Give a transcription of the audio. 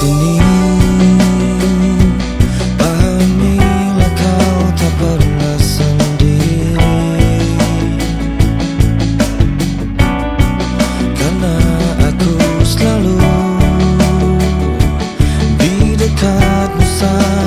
sini. Pahamilah kau tak pernah sendiri. Karena aku selalu Di dekatmu saja